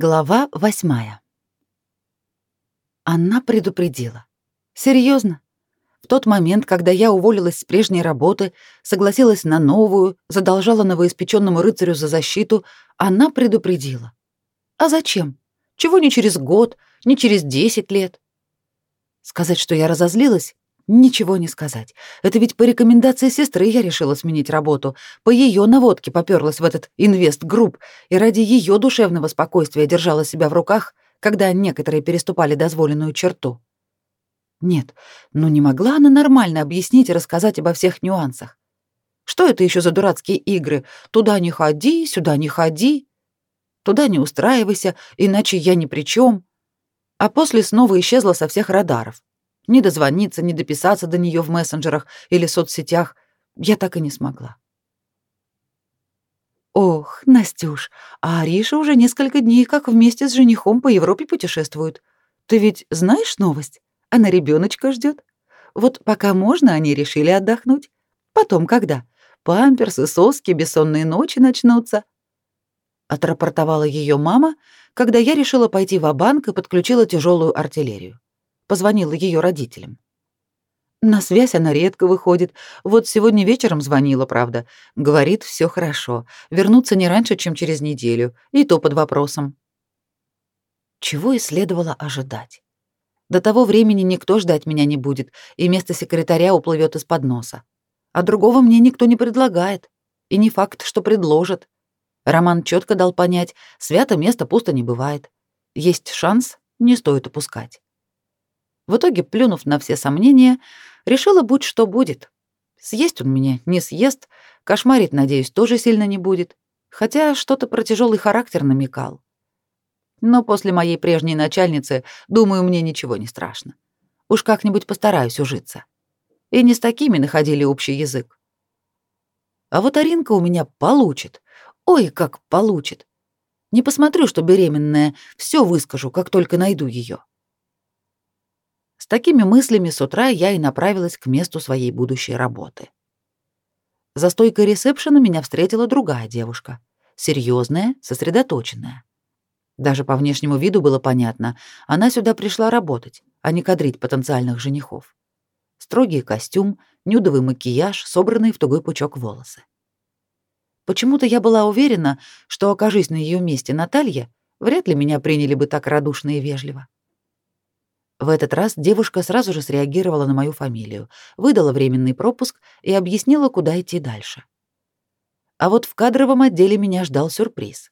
Глава восьмая. Она предупредила. Серьезно? В тот момент, когда я уволилась с прежней работы, согласилась на новую, задолжала новоиспеченному рыцарю за защиту, она предупредила. А зачем? Чего не через год, не через десять лет? Сказать, что я разозлилась, Ничего не сказать. Это ведь по рекомендации сестры я решила сменить работу. По ее наводке попёрлась в этот инвест-групп и ради ее душевного спокойствия держала себя в руках, когда некоторые переступали дозволенную черту. Нет, ну не могла она нормально объяснить и рассказать обо всех нюансах. Что это еще за дурацкие игры? Туда не ходи, сюда не ходи. Туда не устраивайся, иначе я ни при чем. А после снова исчезла со всех радаров. Ни дозвониться, ни дописаться до нее в мессенджерах или соцсетях я так и не смогла. Ох, Настюш, а Ариша уже несколько дней как вместе с женихом по Европе путешествует. Ты ведь знаешь новость? Она ребеночка ждет. Вот пока можно, они решили отдохнуть. Потом когда? Памперсы, соски, бессонные ночи начнутся. Отрапортовала ее мама, когда я решила пойти в банк и подключила тяжелую артиллерию позвонила ее родителям. На связь она редко выходит. Вот сегодня вечером звонила, правда. Говорит, все хорошо. Вернуться не раньше, чем через неделю. И то под вопросом. Чего и следовало ожидать. До того времени никто ждать меня не будет, и место секретаря уплывет из-под носа. А другого мне никто не предлагает. И не факт, что предложит. Роман четко дал понять, свято место пусто не бывает. Есть шанс, не стоит упускать. В итоге, плюнув на все сомнения, решила, будь что будет. Съесть он меня не съест, кошмарить, надеюсь, тоже сильно не будет, хотя что-то про тяжелый характер намекал. Но после моей прежней начальницы, думаю, мне ничего не страшно. Уж как-нибудь постараюсь ужиться. И не с такими находили общий язык. А вот Аринка у меня получит. Ой, как получит. Не посмотрю, что беременная, все выскажу, как только найду ее. Такими мыслями с утра я и направилась к месту своей будущей работы. За стойкой ресепшена меня встретила другая девушка, серьезная, сосредоточенная. Даже по внешнему виду было понятно, она сюда пришла работать, а не кадрить потенциальных женихов. Строгий костюм, нюдовый макияж, собранные в тугой пучок волосы. Почему-то я была уверена, что, окажись на ее месте Наталья, вряд ли меня приняли бы так радушно и вежливо. В этот раз девушка сразу же среагировала на мою фамилию, выдала временный пропуск и объяснила, куда идти дальше. А вот в кадровом отделе меня ждал сюрприз.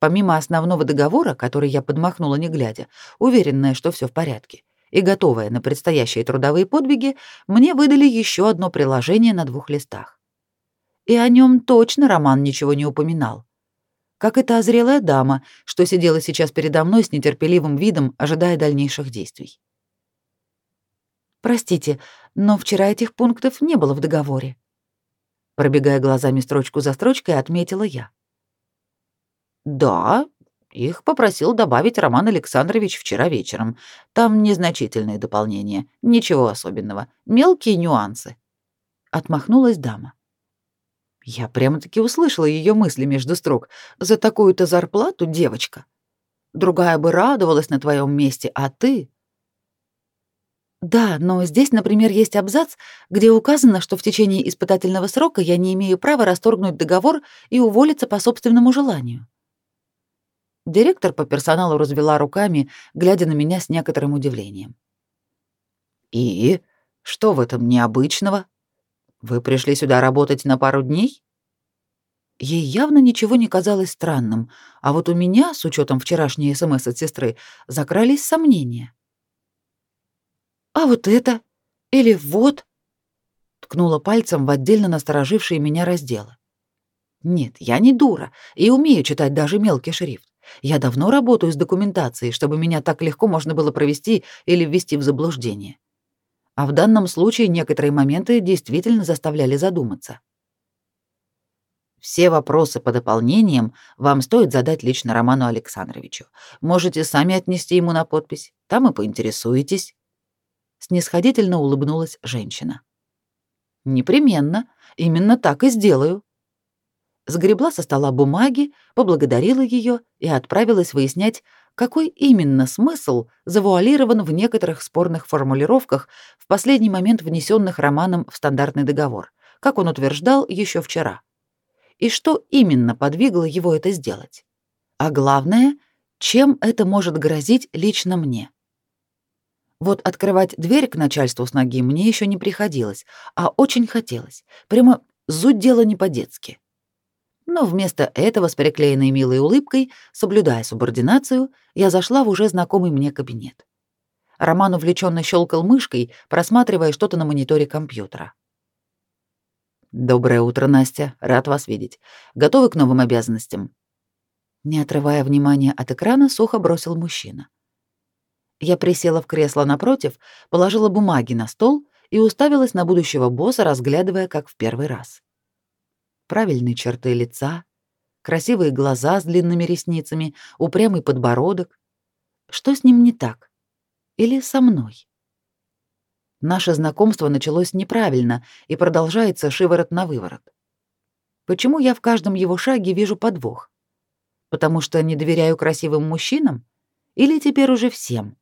Помимо основного договора, который я подмахнула не глядя, уверенная, что все в порядке, и готовая на предстоящие трудовые подвиги, мне выдали еще одно приложение на двух листах. И о нем точно Роман ничего не упоминал. Как эта озрелая дама, что сидела сейчас передо мной с нетерпеливым видом, ожидая дальнейших действий. Простите, но вчера этих пунктов не было в договоре. Пробегая глазами строчку за строчкой, отметила я. Да, их попросил добавить Роман Александрович вчера вечером. Там незначительные дополнения, ничего особенного, мелкие нюансы. Отмахнулась дама. Я прямо-таки услышала ее мысли между строк. За такую-то зарплату, девочка. Другая бы радовалась на твоем месте, а ты да, но здесь, например, есть абзац, где указано, что в течение испытательного срока я не имею права расторгнуть договор и уволиться по собственному желанию. Директор по персоналу развела руками, глядя на меня с некоторым удивлением. И что в этом необычного? Вы пришли сюда работать на пару дней? Ей явно ничего не казалось странным, а вот у меня, с учетом вчерашней СМС от сестры, закрались сомнения. А вот это? Или вот? Ткнула пальцем в отдельно насторожившие меня разделы. Нет, я не дура и умею читать даже мелкий шрифт. Я давно работаю с документацией, чтобы меня так легко можно было провести или ввести в заблуждение. А в данном случае некоторые моменты действительно заставляли задуматься. Все вопросы по дополнениям вам стоит задать лично Роману Александровичу. Можете сами отнести ему на подпись, там и поинтересуетесь снисходительно улыбнулась женщина. Непременно, именно так и сделаю. Сгребла со стола бумаги, поблагодарила ее и отправилась выяснять, какой именно смысл завуалирован в некоторых спорных формулировках в последний момент внесенных Романом в стандартный договор, как он утверждал еще вчера. И что именно подвигло его это сделать? А главное, чем это может грозить лично мне? Вот открывать дверь к начальству с ноги мне еще не приходилось, а очень хотелось. Прямо зудело не по-детски. Но вместо этого с приклеенной милой улыбкой, соблюдая субординацию, я зашла в уже знакомый мне кабинет. Роман увлеченно щелкал мышкой, просматривая что-то на мониторе компьютера. «Доброе утро, Настя. Рад вас видеть. Готовы к новым обязанностям?» Не отрывая внимания от экрана, сухо бросил мужчина. Я присела в кресло напротив, положила бумаги на стол и уставилась на будущего босса, разглядывая как в первый раз правильные черты лица, красивые глаза с длинными ресницами, упрямый подбородок. Что с ним не так? Или со мной? Наше знакомство началось неправильно и продолжается шиворот на выворот. Почему я в каждом его шаге вижу подвох? Потому что не доверяю красивым мужчинам? Или теперь уже всем?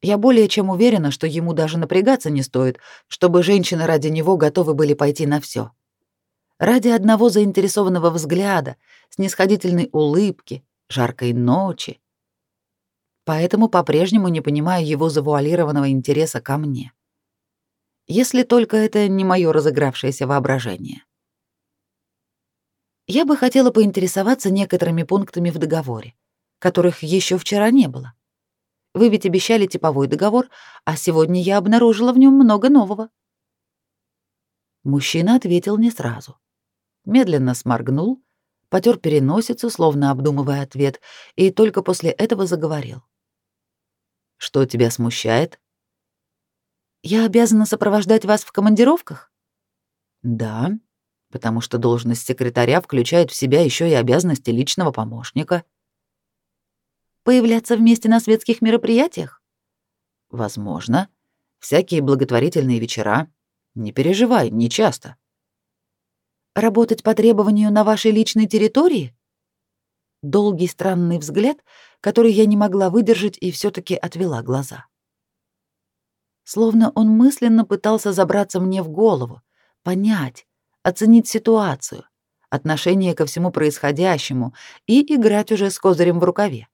Я более чем уверена, что ему даже напрягаться не стоит, чтобы женщины ради него готовы были пойти на все ради одного заинтересованного взгляда, снисходительной улыбки, жаркой ночи. Поэтому по-прежнему не понимаю его завуалированного интереса ко мне. Если только это не мое разыгравшееся воображение. Я бы хотела поинтересоваться некоторыми пунктами в договоре, которых еще вчера не было. Вы ведь обещали типовой договор, а сегодня я обнаружила в нем много нового. Мужчина ответил не сразу медленно сморгнул, потер переносицу, словно обдумывая ответ, и только после этого заговорил. «Что тебя смущает?» «Я обязана сопровождать вас в командировках?» «Да, потому что должность секретаря включает в себя еще и обязанности личного помощника». «Появляться вместе на светских мероприятиях?» «Возможно. Всякие благотворительные вечера. Не переживай, не часто». Работать по требованию на вашей личной территории? Долгий странный взгляд, который я не могла выдержать и все таки отвела глаза. Словно он мысленно пытался забраться мне в голову, понять, оценить ситуацию, отношение ко всему происходящему и играть уже с козырем в рукаве.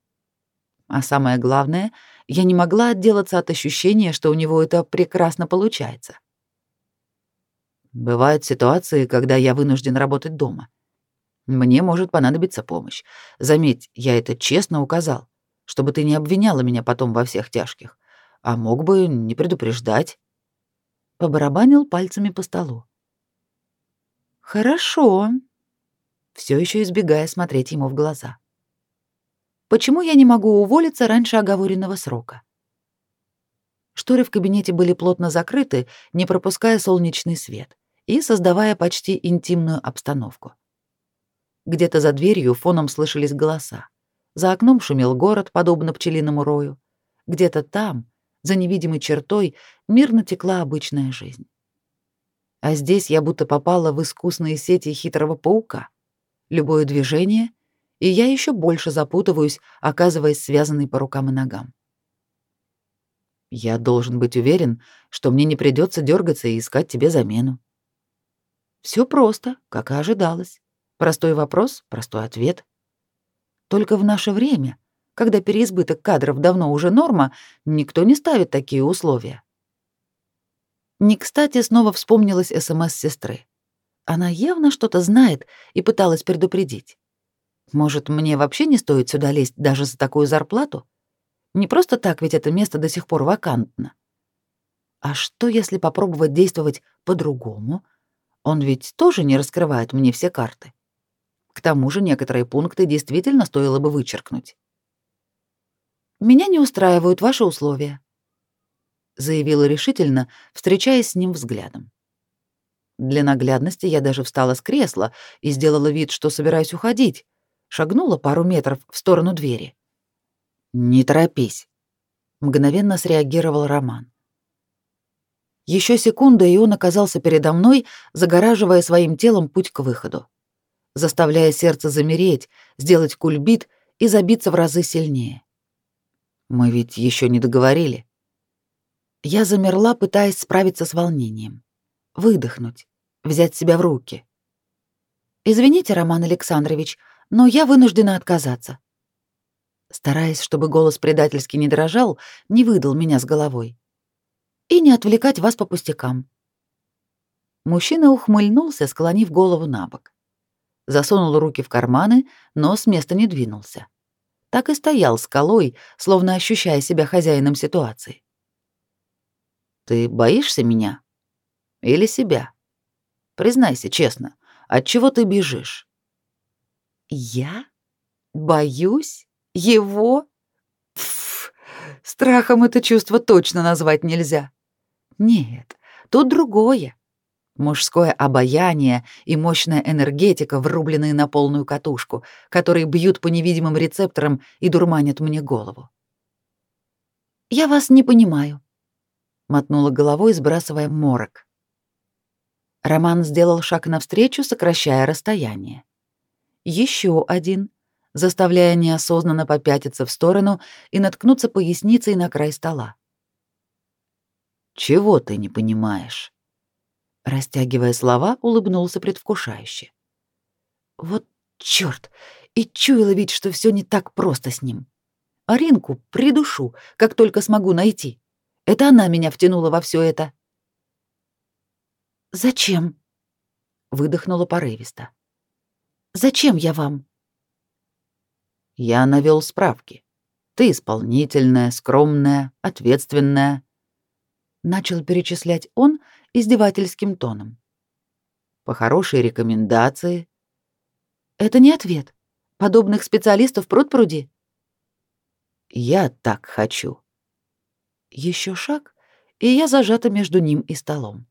А самое главное, я не могла отделаться от ощущения, что у него это прекрасно получается. Бывают ситуации, когда я вынужден работать дома. Мне может понадобиться помощь. Заметь, я это честно указал, чтобы ты не обвиняла меня потом во всех тяжких, а мог бы не предупреждать. Побарабанил пальцами по столу. Хорошо. Все еще избегая смотреть ему в глаза. Почему я не могу уволиться раньше оговоренного срока? Шторы в кабинете были плотно закрыты, не пропуская солнечный свет и создавая почти интимную обстановку. Где-то за дверью фоном слышались голоса. За окном шумел город, подобно пчелиному рою. Где-то там, за невидимой чертой, мирно текла обычная жизнь. А здесь я будто попала в искусные сети хитрого паука. Любое движение, и я еще больше запутываюсь, оказываясь связанной по рукам и ногам. Я должен быть уверен, что мне не придется дергаться и искать тебе замену. Все просто, как и ожидалось. Простой вопрос, простой ответ. Только в наше время, когда переизбыток кадров давно уже норма, никто не ставит такие условия. Не кстати снова вспомнилась СМС сестры. Она явно что-то знает и пыталась предупредить. Может, мне вообще не стоит сюда лезть даже за такую зарплату? Не просто так, ведь это место до сих пор вакантно. А что, если попробовать действовать по-другому, он ведь тоже не раскрывает мне все карты. К тому же некоторые пункты действительно стоило бы вычеркнуть. «Меня не устраивают ваши условия», — заявила решительно, встречаясь с ним взглядом. Для наглядности я даже встала с кресла и сделала вид, что собираюсь уходить, шагнула пару метров в сторону двери. «Не торопись», — мгновенно среагировал Роман. Еще секунда, и он оказался передо мной, загораживая своим телом путь к выходу. заставляя сердце замереть, сделать кульбит и забиться в разы сильнее. Мы ведь еще не договорили. Я замерла, пытаясь справиться с волнением. Выдохнуть, взять себя в руки. Извините, Роман Александрович, но я вынуждена отказаться. Стараясь, чтобы голос предательски не дрожал, не выдал меня с головой. И не отвлекать вас по пустякам. Мужчина ухмыльнулся, склонив голову на бок. Засунул руки в карманы, но с места не двинулся. Так и стоял скалой, словно ощущая себя хозяином ситуации. «Ты боишься меня? Или себя? Признайся честно, от чего ты бежишь?» «Я? Боюсь? Его?» Пф, страхом это чувство точно назвать нельзя. Нет, тут другое мужское обаяние и мощная энергетика, врубленные на полную катушку, которые бьют по невидимым рецепторам и дурманят мне голову. «Я вас не понимаю», — мотнула головой, сбрасывая морок. Роман сделал шаг навстречу, сокращая расстояние. Еще один, заставляя неосознанно попятиться в сторону и наткнуться поясницей на край стола. «Чего ты не понимаешь?» Растягивая слова, улыбнулся предвкушающе. Вот чёрт! И чуяла ведь, что всё не так просто с ним. Аринку придушу, как только смогу найти. Это она меня втянула во всё это. «Зачем?» — выдохнула порывисто. «Зачем я вам?» Я навёл справки. Ты исполнительная, скромная, ответственная. Начал перечислять он, издевательским тоном. По хорошей рекомендации. Это не ответ. Подобных специалистов пруд-пруди. Я так хочу. Еще шаг, и я зажата между ним и столом.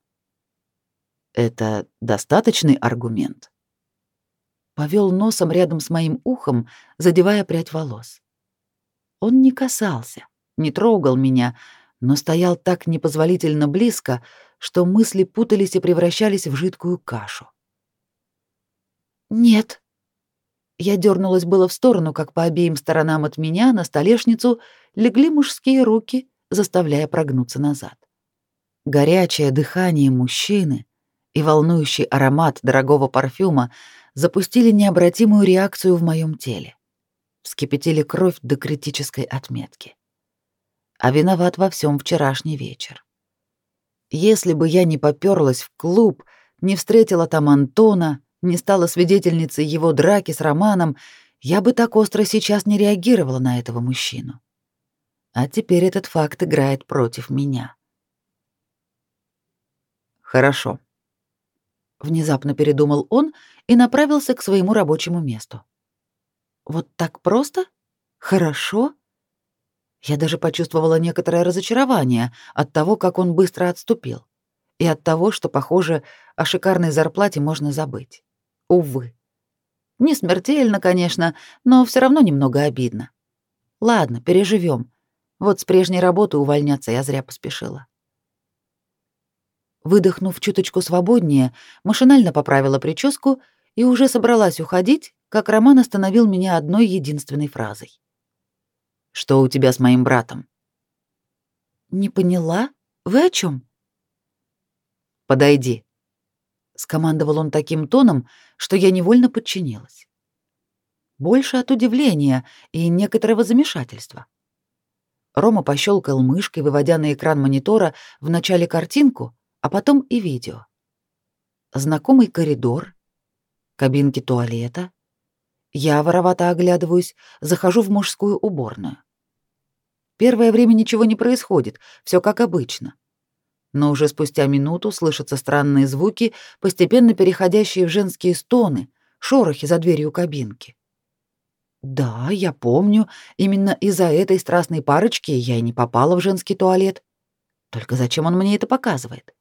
Это достаточный аргумент. Повел носом рядом с моим ухом, задевая прядь волос. Он не касался, не трогал меня, но стоял так непозволительно близко, что мысли путались и превращались в жидкую кашу. «Нет». Я дернулась было в сторону, как по обеим сторонам от меня на столешницу легли мужские руки, заставляя прогнуться назад. Горячее дыхание мужчины и волнующий аромат дорогого парфюма запустили необратимую реакцию в моем теле. Вскипятили кровь до критической отметки. А виноват во всем вчерашний вечер. Если бы я не попёрлась в клуб, не встретила там Антона, не стала свидетельницей его драки с Романом, я бы так остро сейчас не реагировала на этого мужчину. А теперь этот факт играет против меня. Хорошо. Внезапно передумал он и направился к своему рабочему месту. Вот так просто? Хорошо? Я даже почувствовала некоторое разочарование от того, как он быстро отступил, и от того, что, похоже, о шикарной зарплате можно забыть. Увы. Не смертельно, конечно, но все равно немного обидно. Ладно, переживем. Вот с прежней работы увольняться я зря поспешила. Выдохнув чуточку свободнее, машинально поправила прическу и уже собралась уходить, как Роман остановил меня одной единственной фразой. Что у тебя с моим братом? Не поняла? Вы о чем? Подойди. Скомандовал он таким тоном, что я невольно подчинилась. Больше от удивления и некоторого замешательства. Рома пощелкал мышкой, выводя на экран монитора вначале картинку, а потом и видео. Знакомый коридор, кабинки туалета. Я воровато оглядываюсь, захожу в мужскую уборную. Первое время ничего не происходит, все как обычно. Но уже спустя минуту слышатся странные звуки, постепенно переходящие в женские стоны, шорохи за дверью кабинки. Да, я помню, именно из-за этой страстной парочки я и не попала в женский туалет. Только зачем он мне это показывает?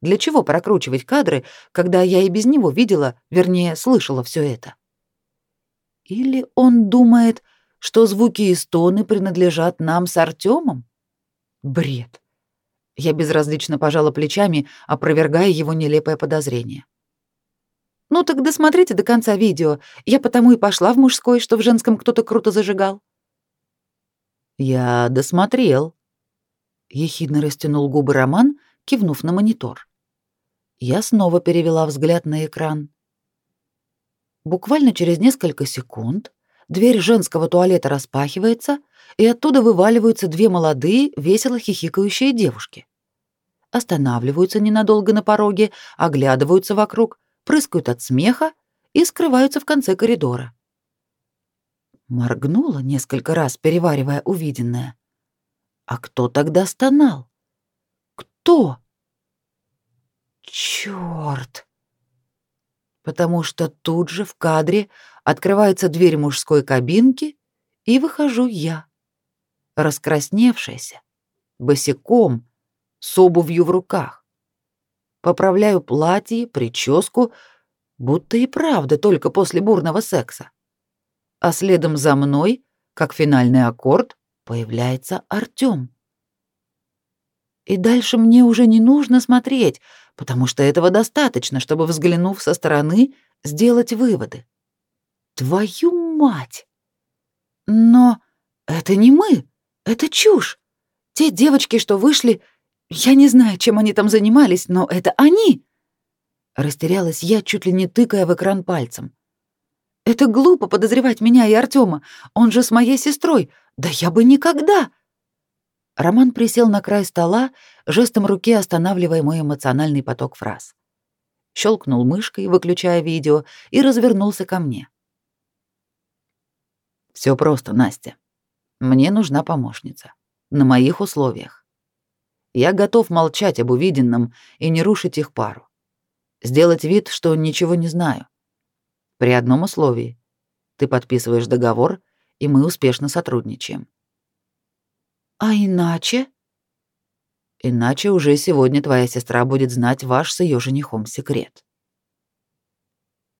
Для чего прокручивать кадры, когда я и без него видела, вернее, слышала все это? Или он думает, что звуки и стоны принадлежат нам с Артемом? Бред. Я безразлично пожала плечами, опровергая его нелепое подозрение. Ну так досмотрите до конца видео. Я потому и пошла в мужской, что в женском кто-то круто зажигал. Я досмотрел. Ехидно растянул губы Роман, кивнув на монитор. Я снова перевела взгляд на экран. Буквально через несколько секунд дверь женского туалета распахивается, и оттуда вываливаются две молодые, весело хихикающие девушки. Останавливаются ненадолго на пороге, оглядываются вокруг, прыскают от смеха и скрываются в конце коридора. Моргнула несколько раз, переваривая увиденное. А кто тогда стонал? Кто? Чёрт! Потому что тут же в кадре открывается дверь мужской кабинки, и выхожу я, раскрасневшаяся, босиком, с обувью в руках. Поправляю платье, прическу, будто и правда только после бурного секса а следом за мной, как финальный аккорд, появляется Артём. И дальше мне уже не нужно смотреть, потому что этого достаточно, чтобы, взглянув со стороны, сделать выводы. Твою мать! Но это не мы, это чушь. Те девочки, что вышли, я не знаю, чем они там занимались, но это они. Растерялась я, чуть ли не тыкая в экран пальцем. Это глупо подозревать меня и Артема. Он же с моей сестрой. Да я бы никогда. Роман присел на край стола, жестом руки останавливая мой эмоциональный поток фраз. Щелкнул мышкой, выключая видео, и развернулся ко мне. Все просто, Настя. Мне нужна помощница. На моих условиях. Я готов молчать об увиденном и не рушить их пару. Сделать вид, что ничего не знаю. При одном условии. Ты подписываешь договор, и мы успешно сотрудничаем. А иначе? Иначе уже сегодня твоя сестра будет знать ваш с ее женихом секрет.